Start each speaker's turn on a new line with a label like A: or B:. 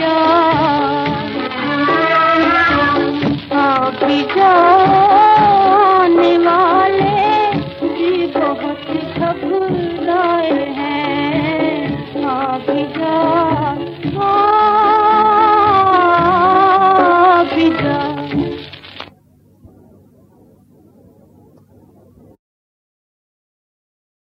A: लब